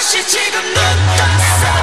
다시 지금 눈 떴어